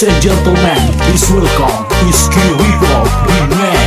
Ladies and gentlemen, please welcome Iski Rico Remix.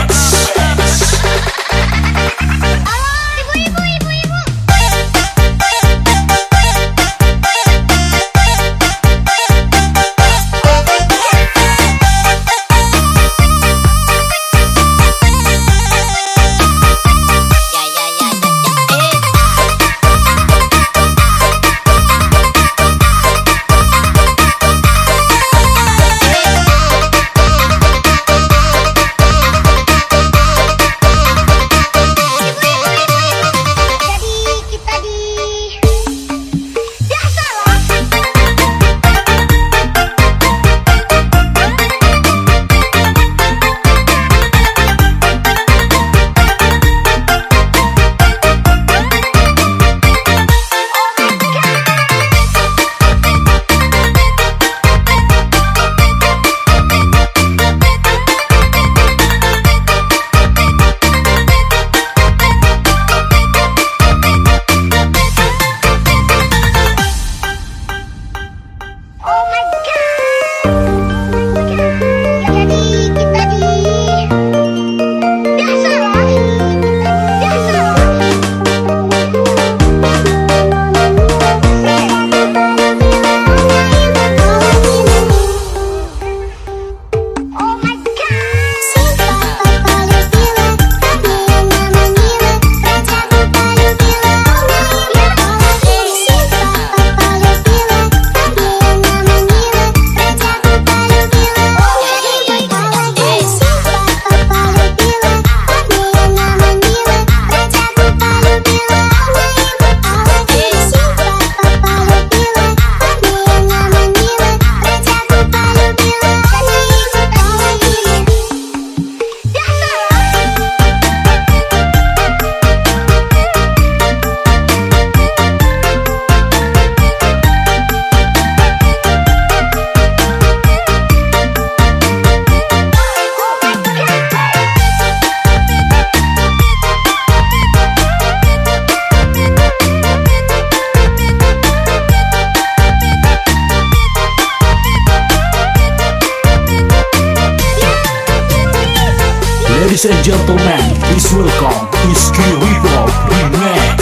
Ladies and gentlemen, please welcome Iski Ribo, the man.